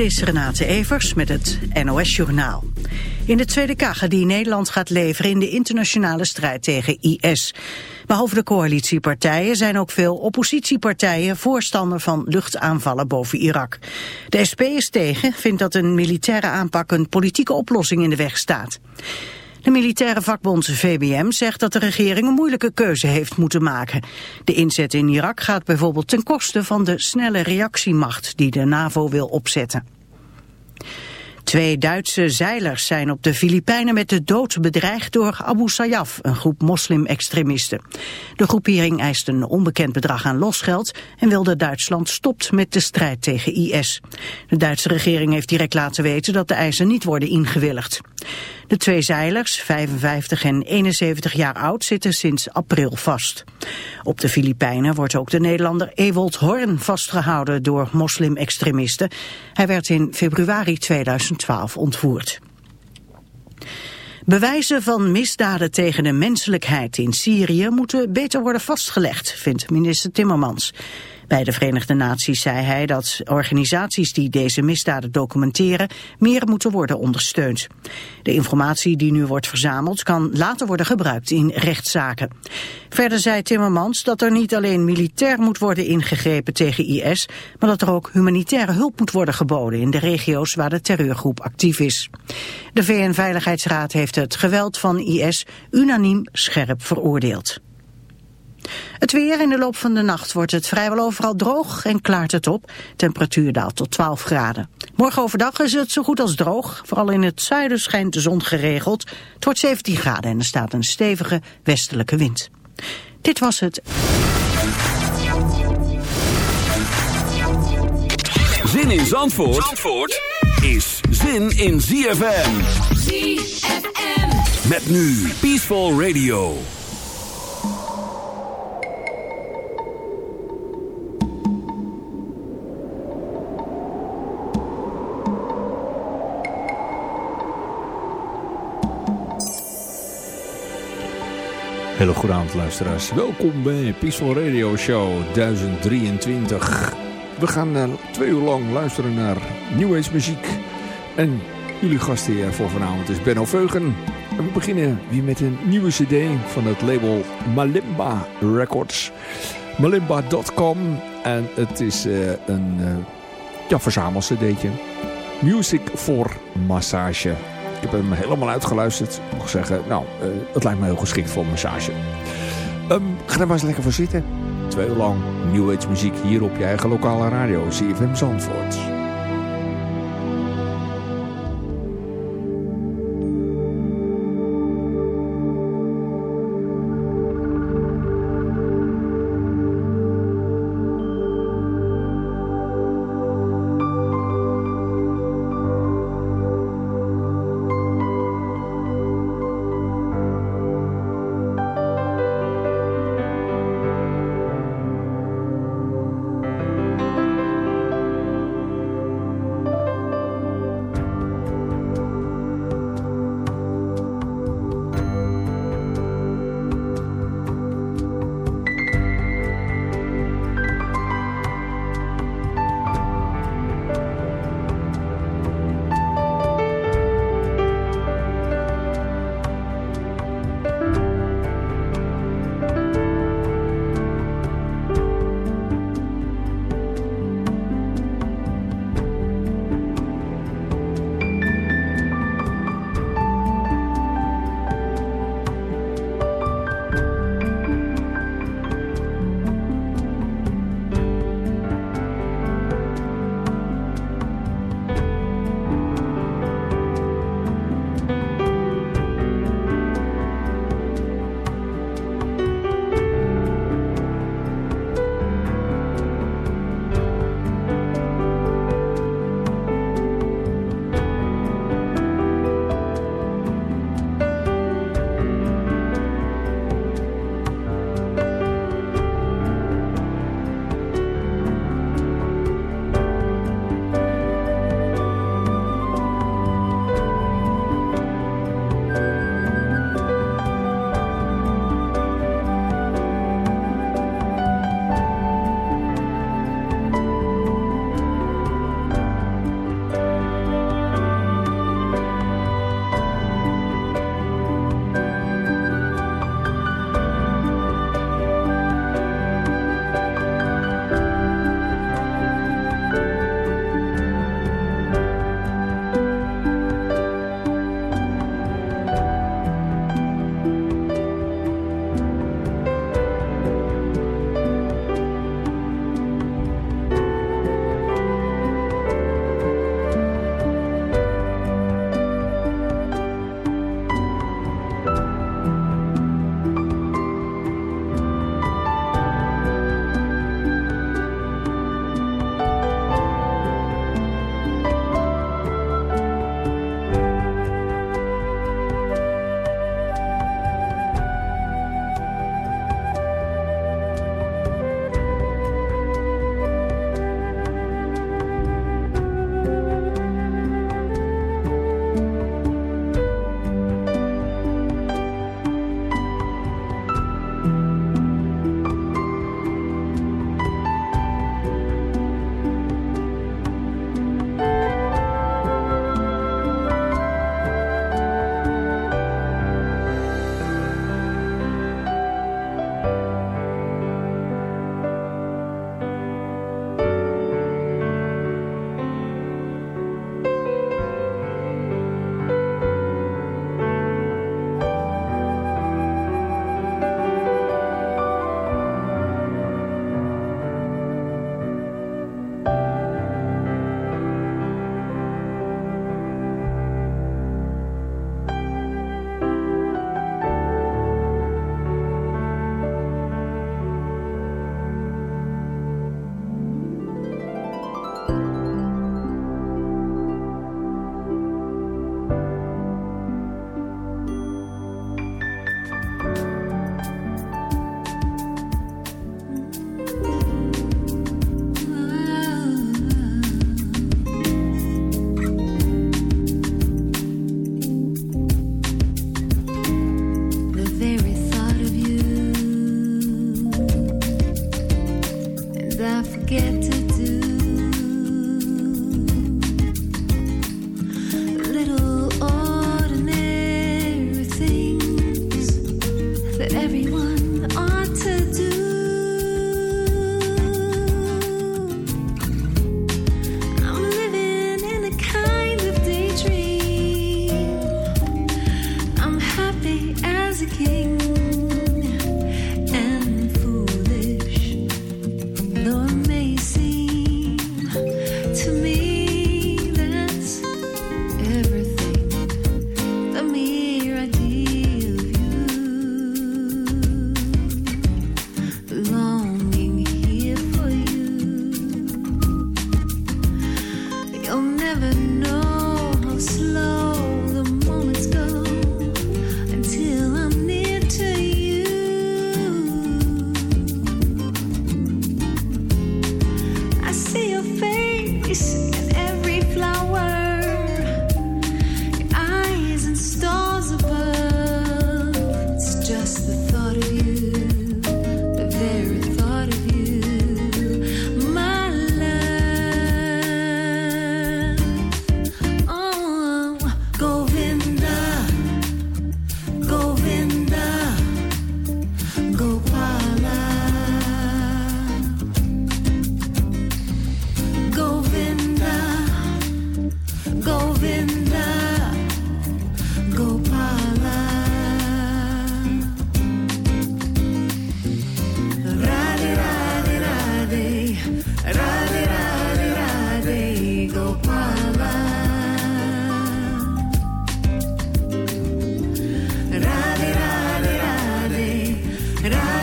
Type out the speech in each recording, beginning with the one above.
Is Renate Evers met het NOS Journaal. In de Tweede Kamer die Nederland gaat leveren in de internationale strijd tegen IS. Behalve de coalitiepartijen zijn ook veel oppositiepartijen voorstander van luchtaanvallen boven Irak. De SP is tegen, vindt dat een militaire aanpak een politieke oplossing in de weg staat. De militaire vakbond VBM zegt dat de regering een moeilijke keuze heeft moeten maken. De inzet in Irak gaat bijvoorbeeld ten koste van de snelle reactiemacht die de NAVO wil opzetten. Twee Duitse zeilers zijn op de Filipijnen met de dood bedreigd door Abu Sayyaf, een groep moslim-extremisten. De groepering eist een onbekend bedrag aan losgeld en wilde Duitsland stopt met de strijd tegen IS. De Duitse regering heeft direct laten weten dat de eisen niet worden ingewilligd. De twee zeilers, 55 en 71 jaar oud, zitten sinds april vast. Op de Filipijnen wordt ook de Nederlander Ewold Horn vastgehouden door moslim-extremisten. Hij werd in februari 2012 ontvoerd. Bewijzen van misdaden tegen de menselijkheid in Syrië moeten beter worden vastgelegd, vindt minister Timmermans. Bij de Verenigde Naties zei hij dat organisaties die deze misdaden documenteren meer moeten worden ondersteund. De informatie die nu wordt verzameld kan later worden gebruikt in rechtszaken. Verder zei Timmermans dat er niet alleen militair moet worden ingegrepen tegen IS, maar dat er ook humanitaire hulp moet worden geboden in de regio's waar de terreurgroep actief is. De VN-veiligheidsraad heeft het geweld van IS unaniem scherp veroordeeld. Het weer in de loop van de nacht wordt het vrijwel overal droog en klaart het op. Temperatuur daalt tot 12 graden. Morgen overdag is het zo goed als droog. Vooral in het zuiden schijnt de zon geregeld. Het wordt 17 graden en er staat een stevige westelijke wind. Dit was het. Zin in Zandvoort, Zandvoort is zin in ZFM. ZFM. Met nu Peaceful Radio. Hele goede avond luisteraars. Welkom bij Peaceful Radio Show 1023. We gaan uh, twee uur lang luisteren naar New Age muziek. En jullie gastheer voor vanavond is Benno Veugen. En we beginnen weer met een nieuwe cd van het label Malimba Records. Malimba.com En het is uh, een uh, ja, verzamel. Music voor massage. Ik heb hem helemaal uitgeluisterd. Ik moet zeggen, nou, uh, het lijkt me heel geschikt voor een massage. Um, ga er maar eens lekker voor zitten. Twee uur lang New Age muziek hier op je eigen lokale radio, CFM Zandvoort.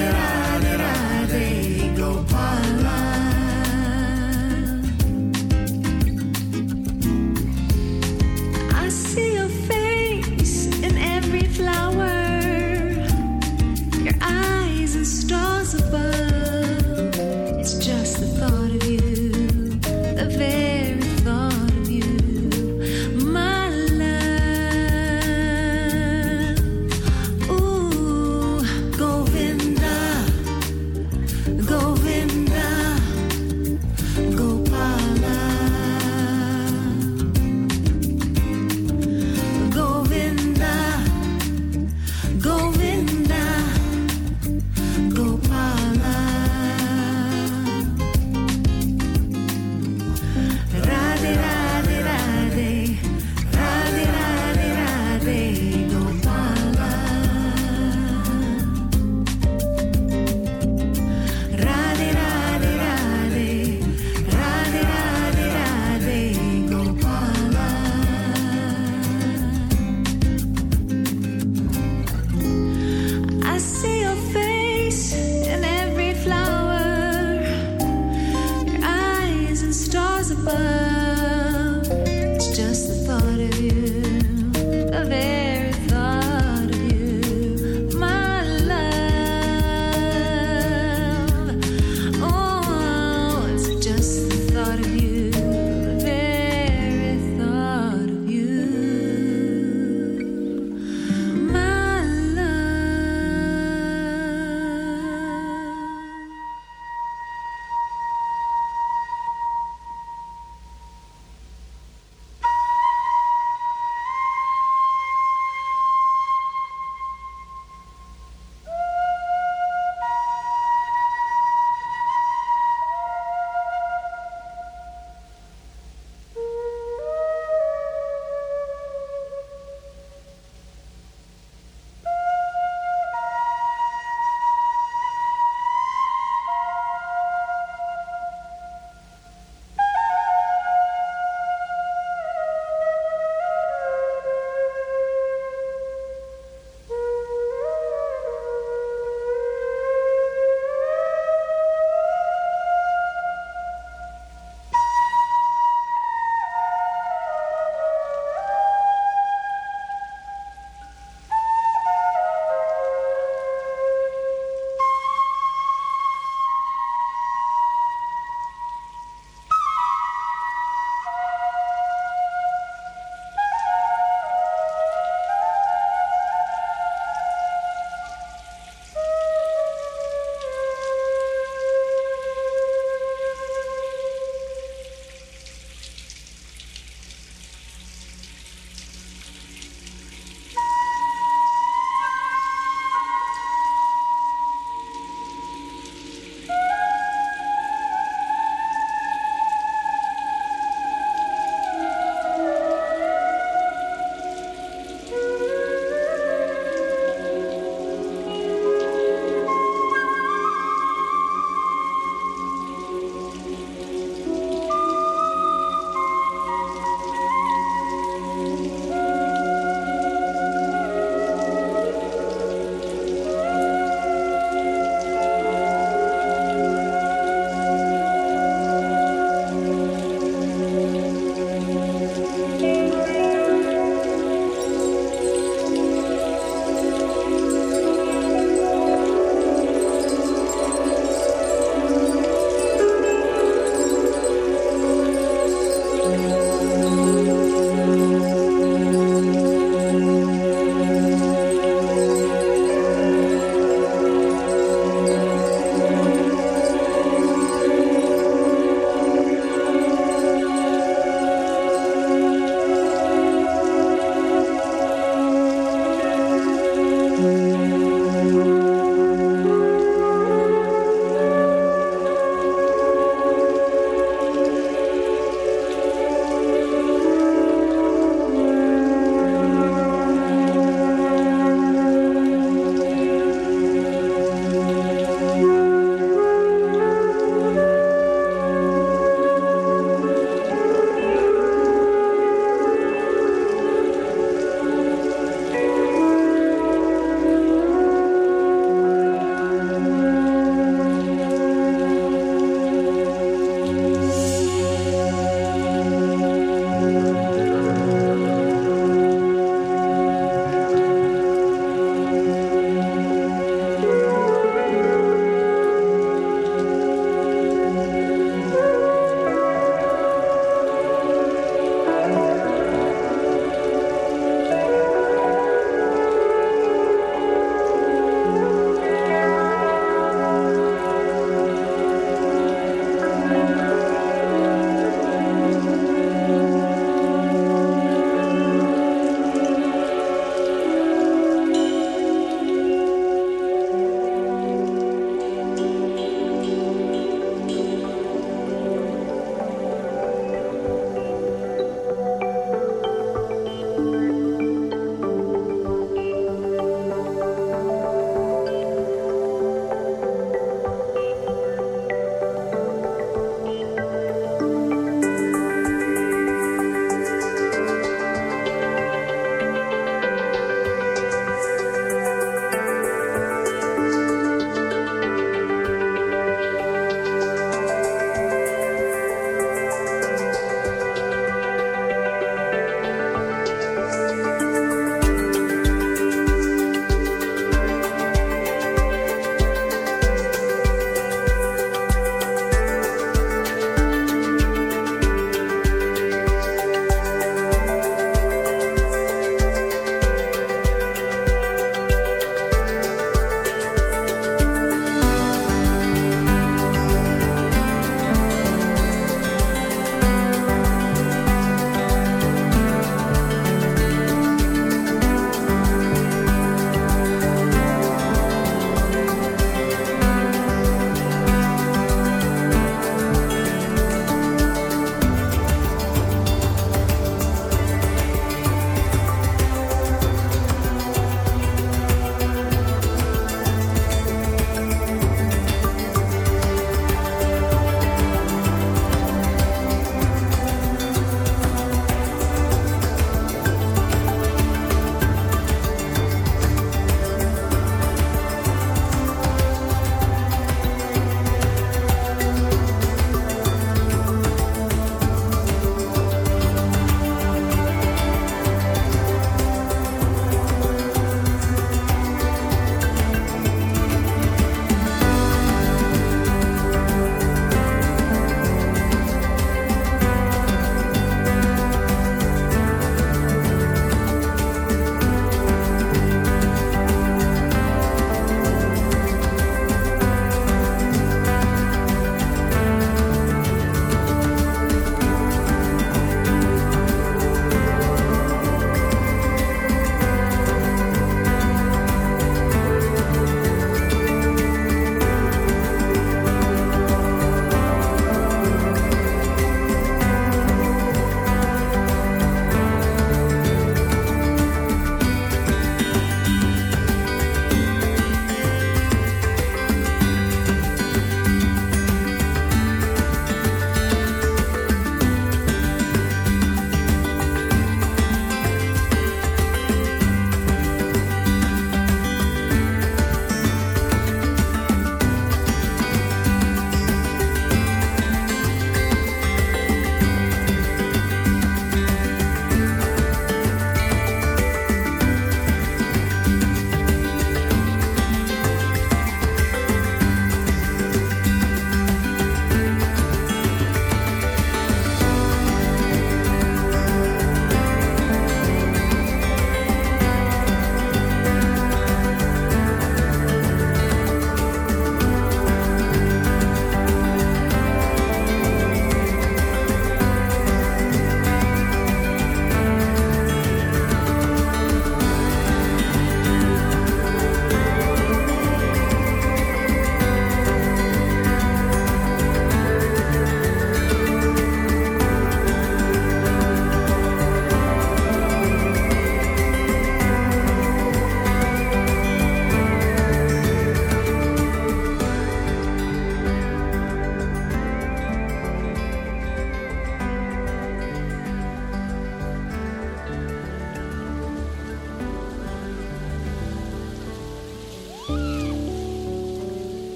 around.